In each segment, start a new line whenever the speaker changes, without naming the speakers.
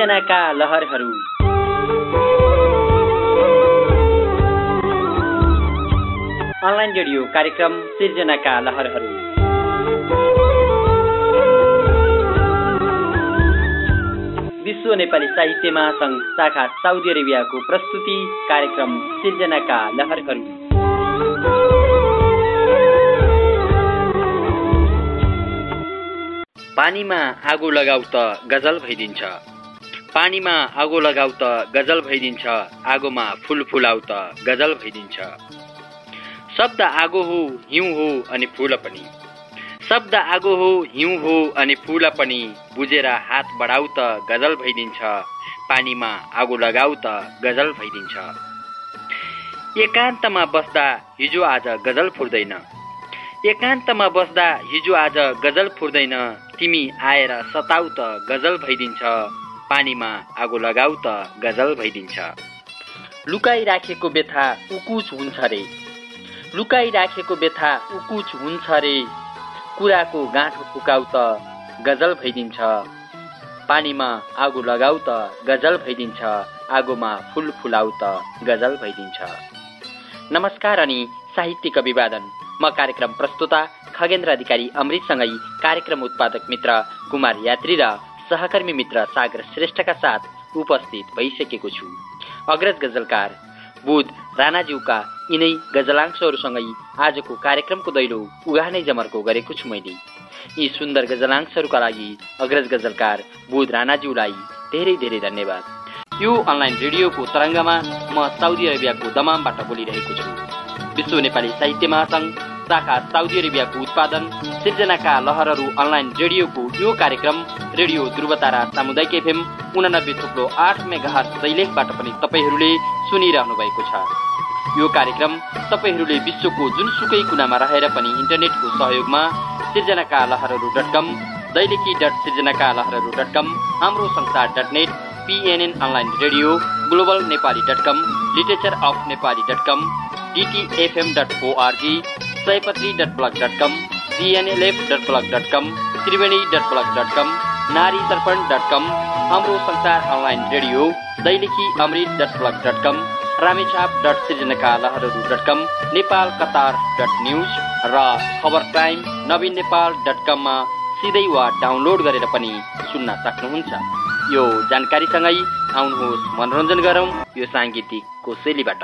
सिर्जनाका लहरहरू। Online radio कार्यक्रम सिर्जनाका लहरहरू। विश्व नेपाली साहित्य महासङ्घ शाखा साउदी अरेबियाको प्रस्तुति कार्यक्रम सिर्जनाका लहरहरू। पानीमा आगो लगाउ त गजल भइदिन्छ। पानीमा आगो लगाउ त गजल भइदिन्छ आगोमा फुल फुलाउ त गजल भइदिन्छ। शब्द आगो हो हिउँ हो अनि फुल पनि। शब्द आगो हो हिउँ हो अनि फुल पनि बुझेर हात बढाउ त गजल भइदिन्छ पानीमा आगो लगाउ त गजल भइदिन्छ। एकान्तमा बस्दा हिजो आज गजल फुर्दैन। एकान्तमा बस्दा हिजो आज गजल फुर्दैन तिमी आएर सताउ त गजल भइदिन्छ। पानीमा आगो लगाउ त गजल भइदिन्छ। लुकाइराखेको व्यथा उकुच हुन्छ रे। लुकाइराखेको व्यथा उकुच हुन्छ रे। कुराको गाँठो फुकाउ त गजल भइदिन्छ। पानीमा आगो लगाउ त गजल भइदिन्छ। आगोमा फुल फुलाउ त गजल भइदिन्छ। नमस्कार अनि साहित्यिक अभिवादन। म कार्यक्रम प्रस्तुता खगेन्द्र अधिकारी अमृतसँगै कार्यक्रम उत्पादक मित्र कुमार यात्री र सहकर्मी मित्र सागर श्रेष्ठका साथ उपस्थित भइसकेको छु। अग्रज गजलकार बुध राणाज्यूका यिनै गजलांशहरूसँगै आजको कार्यक्रमको दैलो उगानै जमर्को गरेको छु मैले। यी सुन्दर गजलांशहरूका लागि अग्रज गजलकार बुध राणाज्यूलाई धेरै धेरै धन्यवाद। यो अनलाइन रेडियोको तरङ्गमा म साउदी अरेबियाको दमामबाट बोलिरहेको छु। विश्व नेपाली साहित्य महासङ्घ शाखा साउदी अरेबियाको उत्पादन सिर्जनाका लहरहरू अनलाइन रेडियोको यो कार्यक्रम रेडियो ध्रुवतारा सामुदायिक एफएम उनानब्बे थुप्रो आठ मेगा दैलेखबाट पनि तपाईँहरूले सुनिरहनु भएको छ। यो कार्यक्रम तपाईँहरूले विश्वको जुनसुकै कुनामा रहेर पनि इन्टरनेटको सहयोगमा सिर्जनाका लहरहरू डट कम दैलेखी डट सिर्जनाका लहरहरू डट कम हाम्रो संसार dot net PNN online radio global Nepali dot com literature of Nepali dot com DTFM dot org Sayapatri dot blog dot com GNLF dot blog dot com Triveni dot blog dot com नारी दर्पण dot com हाम्रो संसार online radio Dailekhi Amrit dot blog dot com Ramechhap dot सृजनाका लहरहरू dot com Nepal Qatar dot news र खबर time नवीन Nepal dot कममा सिधै वा डाउनलोड गरेर पनि सुन्न सक्नुहुन्छ। यो जानकारीसँगै आउनुहोस् मनोरञ्जन गरौँ यो साङ्गीतिक कोसेलीबाट।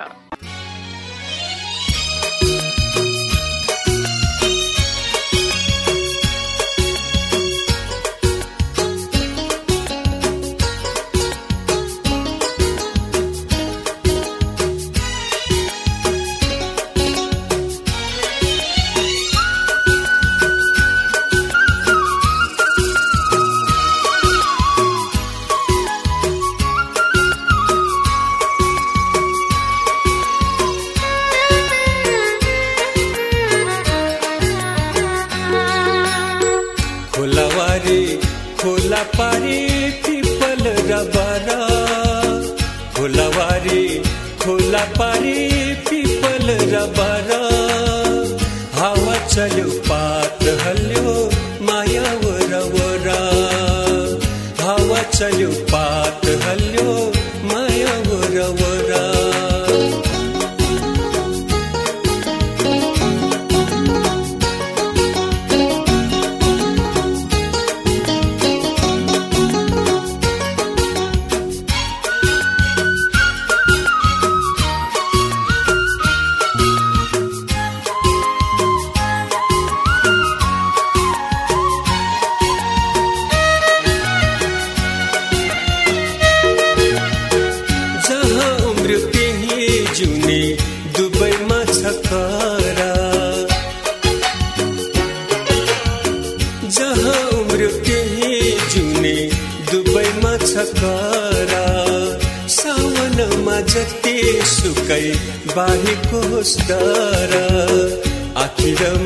चल्यो पात हल्यो माया वरा वरा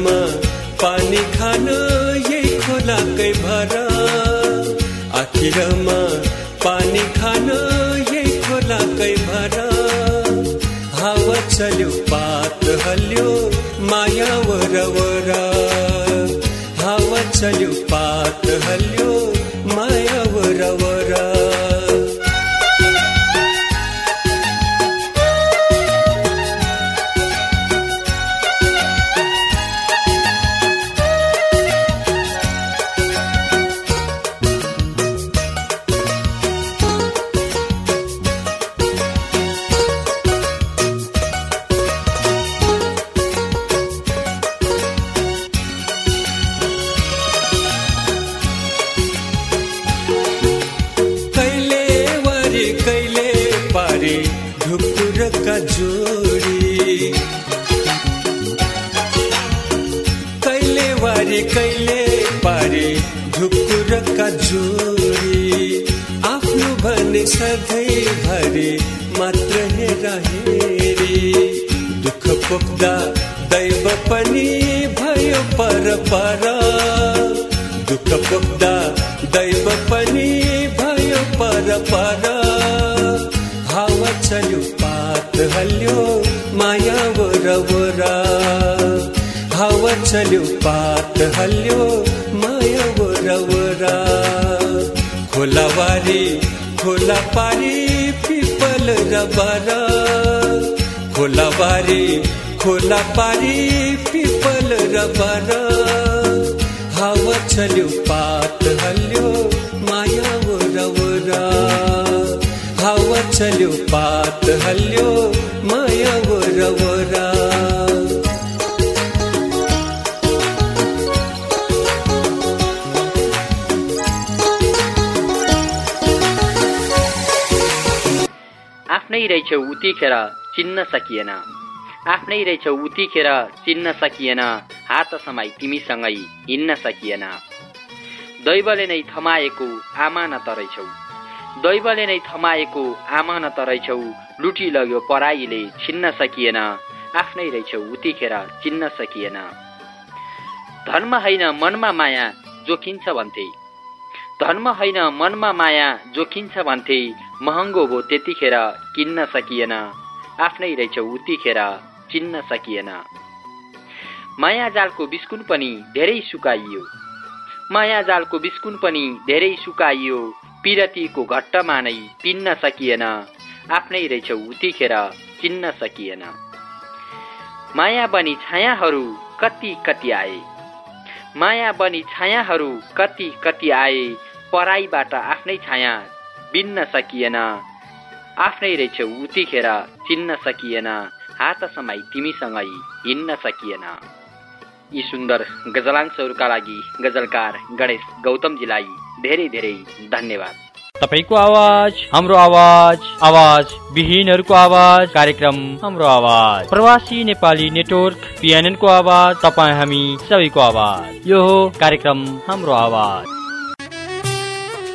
पुग्दा दैव पनि भयो पर पर। दुःख पुग्दा दैव पनि भयो पर पर। हावा चल्यो पात हल्यो माया वरा वरा। हावा चल्यो पात हल्यो माया वरा वरा खोला पारी पिपल रबारा। खोलावारी खोला पारी पिपल रबारा। हावा चल्यो पात हल्यो माया वरा वरा हावा चल्यो पात हल्यो माया वरा वरा
आफ्नै रहेछौ उतिखेर चिन्न सकिएन। आफ्नै रहेछौ उतिखेर चिन्न सकिएन। हात समाई तिमीसँगै हिँड्न सकिएन। दैवले नै थमाएको आमा न तरहेछौ दैवले नै थमाएको आमा न तरहेछौ लुटी लग्यो पराईले छिन्न सकिएन। आफ्नै रहेछौ उतिखेर चिन्न सकिएन। धर्म होइन मनमा माया जोखिन्छ भन्थे। धर्म होइन मनमा माया जोखिन्छ भन्थे। महँगो भो त्यतिखेर किन्न सकिएन। आफ्नै रहेछौ उतिखेर चिन्न सकिएन। माया जालको बिस्कुन पनि धेरै सुकाइयो। माया जालको बिस्कुन पनि धेरै सुकाइयो। पिरतीको घट्टमा नै पिन्न सकिएन। आफ्नै रहेछौ उतिखेर चिन्न सकिएन। माया बनी छायाहरू कति कति आए। माया बनी छायाहरू कति कति आए। पराईबाट आफ्नै छाया बिन्न सकिएन। आफ्नै रहेछौ उतिखेर चिन्न सकिएन हात समाई तिमीसँगै हिँड्न सकिएन। यी सुन्दर गजलांशहरूका लागि गजलकार गणेश गौतमजीलाई धेरै धेरै धन्यवाद।
तपाईँको आवाज हाम्रो आवाज आवाज विहीनहरूको आवाज कार्यक्रम हाम्रो आवाज। प्रवासी नेपाली नेटवर्क पिएनएनको आवाज तपाईँ हामी सबैको आवाज। यो हो कार्यक्रम हाम्रो आवाज।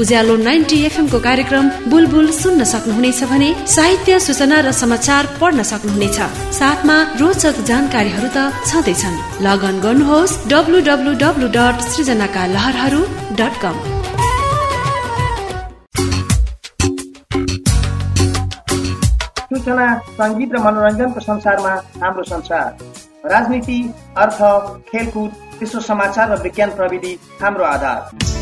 उज्यालो नाइन्टी एफएमको कार्यक्रम बुलबुल सुन्न सक्नुहुनेछ भने साहित्य सूचना र समाचार पढ्न सक्नुहुनेछ। साथमा रोचक जानकारीहरू त छँदैछन्। लगन गर्नुहोस् डब्लु डब्लु डब्लु डट सृजनाका लहरहरू डट कम
सूचना सङ्गीत र मनोरञ्जनको संसारमा हाम्रो संसार। राजनीति अर्थ खेलकुद विश्व समाचार र विज्ञान प्रविधि हाम्रो आधार।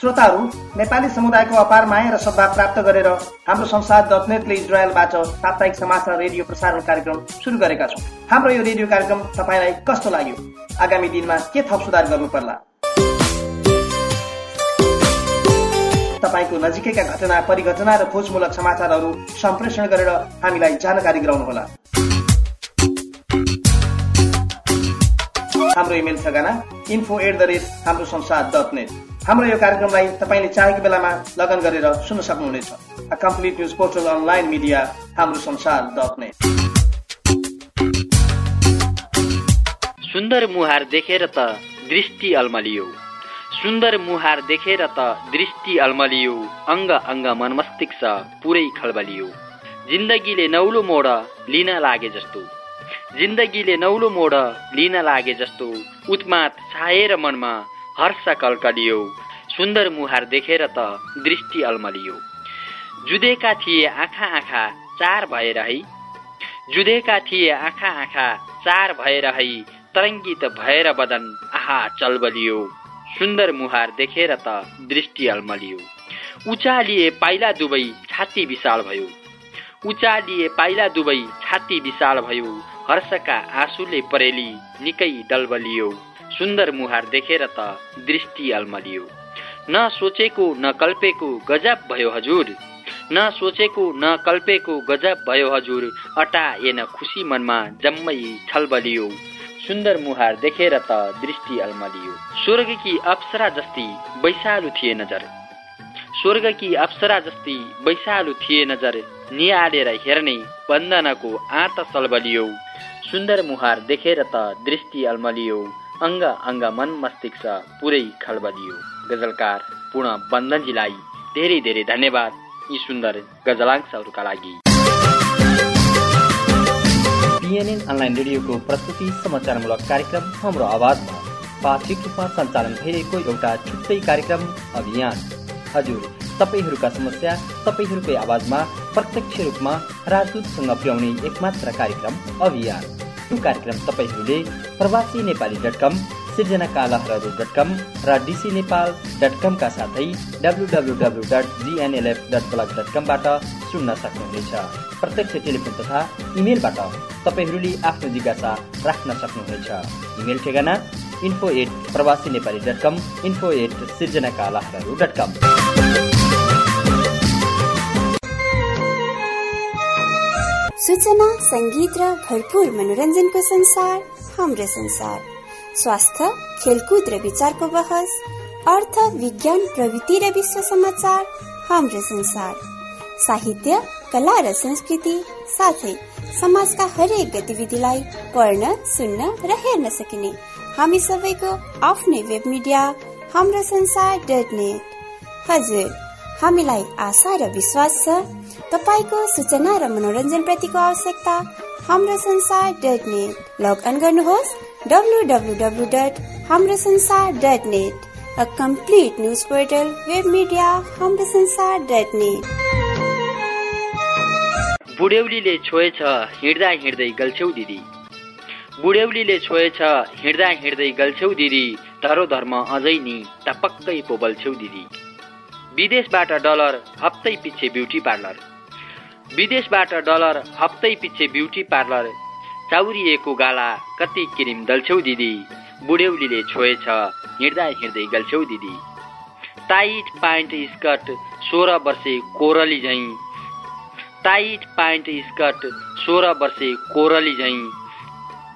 श्रोताहरू नेपाली समुदायको अपार माया र सद्भाव प्राप्त गरेर हाम्रो संसार नेटले इजरायलबाट साप्ताहिक समाचार रेडियो प्रसारण कार्यक्रम सुरु गरेका छौँ। हाम्रो यो रेडियो कार्यक्रम तपाईँलाई कस्तो लाग्यो? आगामी दिनमा के थप सुधार गर्नु पर्ला? तपाईँको नजिकैका घटना परिघटना र खोजमूलक समाचारहरू सम्प्रेषण गरेर हामीलाई जानकारी गराउनुहोला। हाम्रो इमेल ठेगाना इन्फो एट द रेट हाम्रो संसार डट नेट हाम्रो यो कार्यक्रमलाई तपाईँले चाहेको बेलामा लगन गरेर सुन्न सक्नुहुनेछ। Complete news portal online media हाम्रो संसार डट नेट
सुन्दर मुहार देखेर त दृष्टि अल्मलियो। सुन्दर मुहार देखेर त दृष्टि अल्मलियो। अङ्ग अङ्ग मनमस्तिष्क पुरै खलबलियो। जिन्दगीले नौलो मोड लिन लागे जस्तो। जिन्दगीले नौलो मोड लिन लागे जस्तो। उत्मात छाएर मनमा हर्ष कल्कलियो सुन्दर मुहार देखेर त दृष्टि अल्मलियो। जुदेका थिए आँखा आँखा चार भएर है। जुदेका थिए आँखा आँखा चार भएर है। तरङ्गित भएर बदन आहा चलबलियो। सुन्दर मुहार देखेर त दृष्टि अल्मलियो। उचालिए पाइला दुवै छाती विशाल भयो। उचालिए पाइला दुवै छाती विशाल भयो। हर्षका आँसुले परेली निकै डलबलियो। सुन्दर मुहार देखेर त दृष्टि अल्मलियो न सोचेको न कल्पेको गजब भयो हजुर। न सोचेको न कल्पेको गजब भयो हजुर। अटाएन खुसी मनमा जम्मै छलबलियो। सुन्दर मुहार देखेर त दृष्टि अल्मलियो स्वर्गकी अप्सरा जस्ती वैशालु थिए नजर। स्वर्गकी अप्सरा जस्ती वैशालु थिए नजर। निहालेर हेर्ने बन्दनको आँत सलबलियो। सुन्दर मुहार देखेर त दृष्टि अल्मलियो अङ्ग अङ्ग मन मस्तिष्क पुरै खलबलियो गजलकार पूर्ण बन्दनजीलाई धेरै धेरै धन्यवाद यी सुन्दर गजलांशहरूका लागि।
पिएनएन अनलाइन रेडियोको प्रस्तुति समाचारमूलक कार्यक्रम हाम्रो आवाजमा। पाक्षिक रूपमा सञ्चालन भइरहेको एउटा छुट्टै कार्यक्रम अभियान। हजुर तपाईँहरूका समस्या तपाईँहरूकै आवाजमा प्रत्यक्ष रूपमा राजदूतसँग पुर्याउने एकमात्र कार्यक्रम अभियान। यो कार्यक्रम तपाईँहरूले प्रवासी नेपाली डट कम सिर्जनाका लहरहरू डट कम र डिसी नेपाल डट कमका साथै W W W dot GNLF dot blog dot कमबाट सुन्न सक्नुहुनेछ। प्रत्यक्ष टेलिफोन तथा इमेलबाट तपाईँहरूले आफ्नो जिज्ञासा राख्न सक्नुहुनेछ। इमेल ठेगाना इन्फो एट प्रवासी Nepali dot com info at सिर्जनाका लहरहरू डट कम
सूचना सङ्गीत र भरपूर मनोरञ्जनको संसार हाम्रो संसार। स्वास्थ्य खेलकुद र विचारको बहस अर्थ विज्ञान प्रवृत्ति र विश्व समाचार हाम्रो संसार। साहित्य कला र संस्कृति साथै समाजका हरेक गतिविधिलाई पढ्न सुन्न र हेर्न सकिने हामी सबैको आफ्नै वेब मिडिया हाम्रो संसार डट नेट। हजुर हामीलाई आशा र विश्वास छ। तपाईँको सूचना र मनोरञ्जन प्रतिको आवश्यकता हाम्रो संसार डट नेट। लगअन गर्नुहोस् www.hamrasansar.net A complete news portal, web media, hamrasansar.net
बुढ्यौलीले छोएछ हिँड्दा हिँड्दै गल्छौ दिदी। बुढ्यौलीले छोएछ हिँड्दा हिँड्दै गल्छौ दिदी धरो धर्म अझै नि टपक्कै पो बल्छौ दिदी। विदेशबाट डलर हप्तै पछि ब्युटी पार्लर। विदेशबाट डलर हप्तै पछि ब्युटी पार्लर चाउरिएको गाला कति क्रिम दल्छौ दिदी। बुढ्यौलीले छोएछ हिँड्दा हिँड्दै गल्छौ दिदी। टाइट प्यान्ट स्कर्ट सोह्र वर्षे कोरली झैँ। टाइट प्यान्ट स्कर्ट सोह्र वर्षे कोरली झैँ।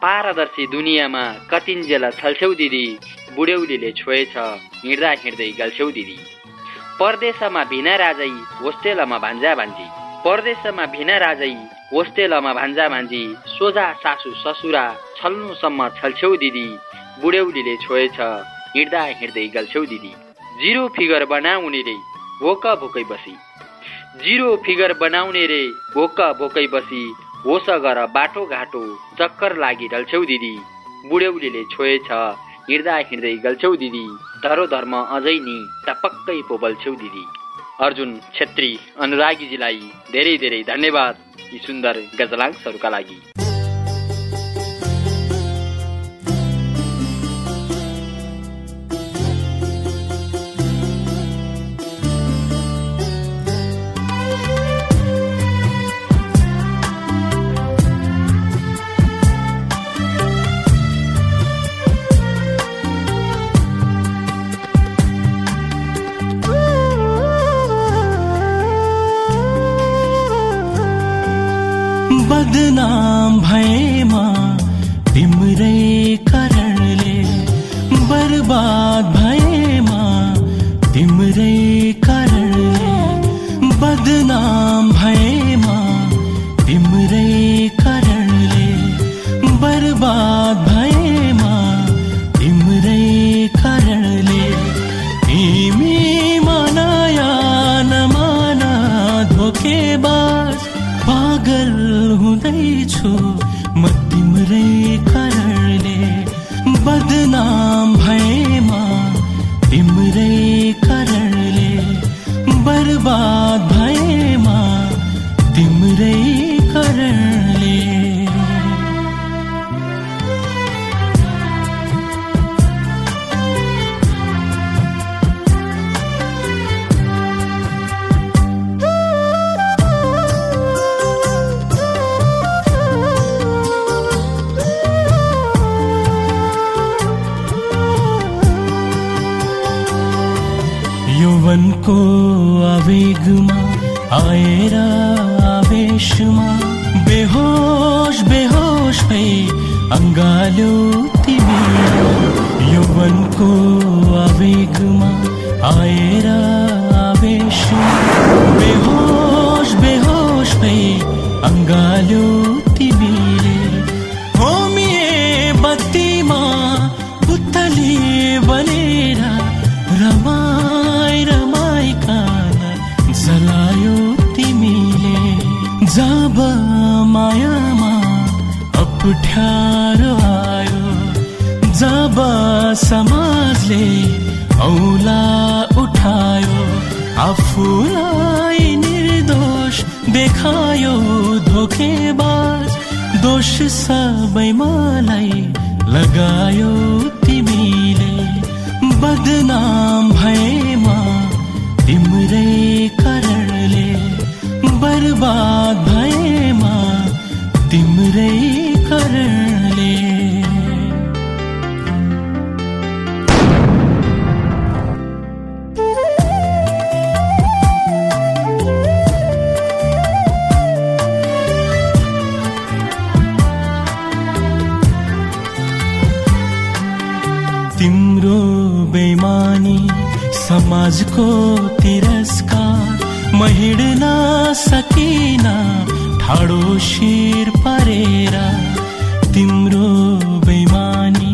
पारदर्शी दुनियाँमा कतिन्जेल छल्छौ दिदी बुढ्यौलीले छोएछ हिँड्दा हिँड्दै गल्छौ दिदी। परदेशमा भिना राजै होस्टेलमा भान्जा भान्जी। परदेशमा भिना राजै होस्टेलमा भान्जा भान्जी सोझा सासु ससुरा छल्नुसम्म छल्छौ दिदी बुढ्यौलीले छोएछ हिँड्दा हिँड्दै गल्छौ दिदी। जिरो फिगर बनाउने रे भोक भोकै बसी। जिरो फिगर बनाउने रे भोक भोकै बसी होस गर बाटो घाटो चक्कर लागि ढल्छौ दिदी। बुढ्यौलीले छोएछ हिँड्दा हिँड्दै गल्छौ दिदी। धरो धर्म अझै नि टपक्कै पो बल्छौ दिदी। अर्जुन छेत्री अनुरागीजीलाई धेरै धेरै धन्यवाद यी सुन्दर गजलाङ्सहरूका लागि।
बदनाम भएमा तिम्रै कारणले बर्बाद भएमा तिम्रै कारणले बदनाम समाजले औला उठायो आफूलाई निर्दोष देखायो धोकेबाज दोष सबै मलाई लगायो तिमीले। बदनाम भएमा तिम्रै कारणले बर्बाद भएमा तिम्रै समाजको तिरस्कार म हिँड्न सकिन ठाडो शिर परेर। तिम्रो बेमानी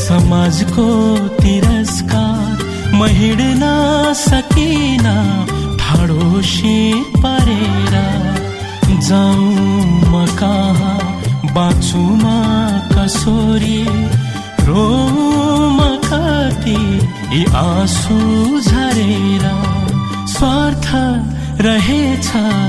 समाजको तिरस्कार म हिँड्न सकिन ठाडो शिर परेर। जाउँ म कहाँ बाँचु म कसोरी रोमा कति यी आँसु रहेछ।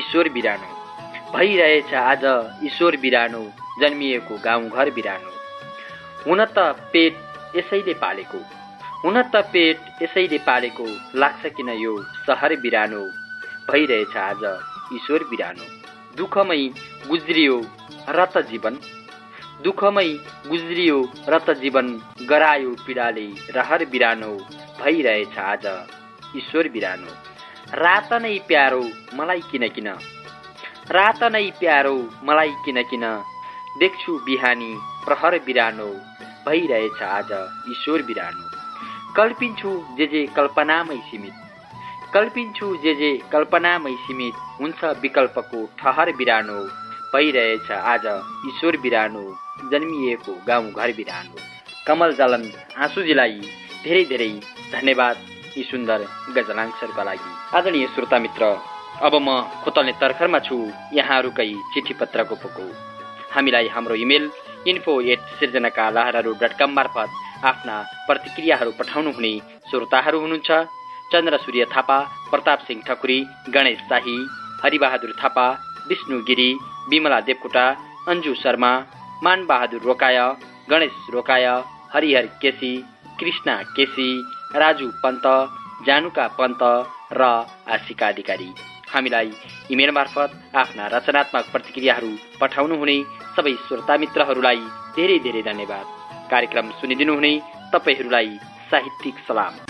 ईश्वर बिरानो। भइरहेछ आज ईश्वर बिरानो जन्मिएको गाउँघर बिरानो। हुन त पेट यसैले पालेको। हुन त पेट यसैले पालेको लाग्छ किन यो सहर बिरानो? भइरहेछ आज ईश्वर बिरानो। दुःखमै गुज्रियो रत जीवन। दुःखमै गुज्रियो रत जीवन गरायो पीडाले रहर बिरानो। भइरहेछ आज ईश्वर बिरानो। रात नै प्यारो मलाई किन किन? रात नै प्यारो मलाई किन किन? देख्छु बिहानी प्रहर बिरानो भइरहेछ आज ईश्वर बिरानो। कल्पिन्छु जे जे कल्पनामै सीमित। कल्पिन्छु जे जे कल्पनामै सीमित हुन्छ विकल्पको ठहर बिरानो भइरहेछ आज ईश्वर बिरानो जन्मिएको गाउँघर बिरानो। कमल जलन आँसुजीलाई धेरै धेरै धन्यवाद। यी सुन्दर गजलांशहरूका लागि। आदरणीय श्रोता मित्र अब म खोतल्ने तर्खरमा छु यहाँहरूकै चिठी पत्रको पोको हामीलाई हाम्रो इमेल इन्फो एट सिर्जनाका लहरहरू डट कम मार्फत आफ्ना प्रतिक्रियाहरू पठाउनु हुने श्रोताहरू हुनुहुन्छ। चन्द्र सूर्य थापा प्रताप सिंह ठकुरी गणेश शाही हरिबहादुर थापा विष्णु गिरी विमला देवकोटा अन्जु शर्मा मानबहादुर रोकाय गणेश रोकाय हरिहर केसी कृष्णा केसी राजु पन्त जानुका पन्त र आशिका अधिकारी। हामीलाई इमेल मार्फत आफ्ना रचनात्मक प्रतिक्रियाहरू पठाउनुहुने सबै श्रोता मित्रहरूलाई धेरै धेरै धन्यवाद। कार्यक्रम सुनिदिनुहुने तपाईँहरूलाई साहित्यिक सलाम।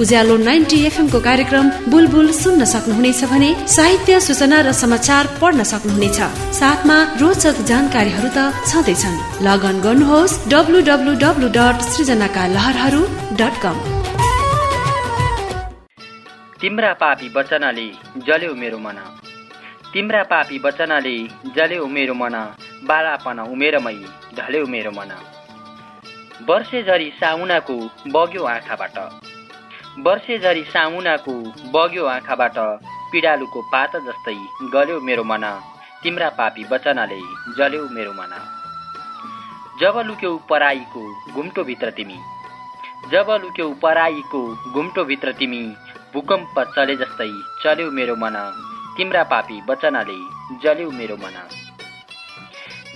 उज्यालो नाइन्टी एफएमको कार्यक्रम बुलबुल सुन्न सक्नुहुनेछ भने साहित्य सूचना र समाचार पढ्न सक्नुहुनेछ। साथमा रोचक जानकारीहरू त छँदैछन्। लगन गर्नुहोस् डब्लु डब्लु डब्लु डट सृजनाका लहरहरू डट कम।
तिम्रा पापी वचनले जल्यो मेरो मन। तिम्रा पापी वचनले जल्यो मेरो मन। बालापन उमेरमै ढल्यो मेरो मन। वर्षे झरी साउनाको बग्यो आँखाबाट। वर्षे झरी साउनाको बग्यो आँखाबाट पिडालुको पात जस्तै गल्यो मेरो मन। तिम्रा पापी वचनले जल्यो मेरो मन। जब लुक्यौ पराईको घुम्टोभित्र तिमी जब लुक्यौ पराईको घुम्टोभित्र तिमी भूकम्प चले जस्तै चल्यो मेरो मन। तिम्रा पापी वचनले जल्यो मेरो मन।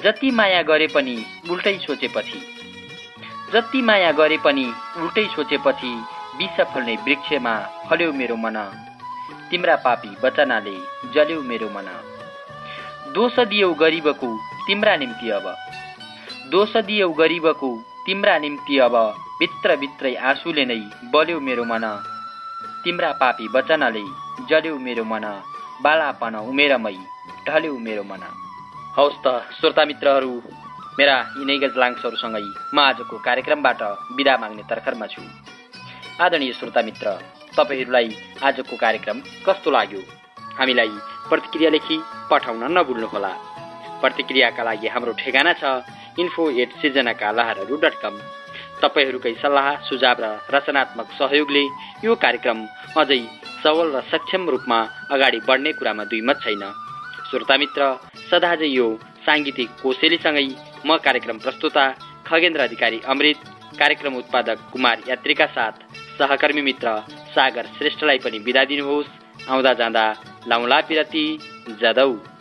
जति माया गरे पनि उल्टै सोचेपछि जति माया गरे पनि उल्टै सोचेपछि विष फल्ने वृक्षमा फल्यो मेरो मन। तिम्रा पापी वचनाले जल्यो मेरो मन। दोष दियौ गरिबको तिम्रा निम्ति अब। दोष दियौ गरिबको तिम्रा निम्ति अब भित्रभित्रै आँसुले नै बल्यो मेरो मन। तिम्रा पापी वचनले जल्यो मेरो मन। बालापन उमेरमै ढल्यो मेरो मन। हवस् त श्रोता मित्रहरू मेरा यिनै गजलाङ्सहरूसँगै म आजको कार्यक्रमबाट बिदा माग्ने तर्खरमा छु। आदरणीय श्रोता मित्र तपाईँहरूलाई आजको कार्यक्रम कस्तो लाग्यो? हामीलाई प्रतिक्रिया लेखी पठाउन नभुल्नुहोला। प्रतिक्रियाका लागि हाम्रो ठेगाना छ इन्फो एट सिर्जनाका लहरहरू डट कम तपाईँहरूकै सल्लाह सुझाव र रचनात्मक सहयोगले यो कार्यक्रम अझै सबल र सक्षम रूपमा अगाडि बढ्ने कुरामा दुई मत छैन। श्रोता मित्र सदाझै यो साङ्गीतिक कोसेलीसँगै म कार्यक्रम प्रस्तुता खगेन्द्र अधिकारी अमृत कार्यक्रम उत्पादक कुमार यात्रीका साथ सहकर्मी मित्र सागर श्रेष्ठलाई पनि बिदा दिनुहोस्। आउँदा जाँदा लाउला पिरती जदौ।